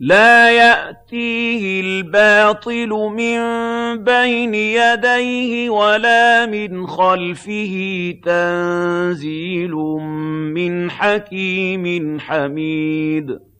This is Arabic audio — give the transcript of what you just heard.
لَّا يَأْتِيهِ الْبَاطِلُ مِن بَيْنِ يَدَيْهِ وَلَا مِنْ خَلْفِهِ ۖ تَنزِيلٌ مِّنْ حَكِيمٍ حَمِيدٍ.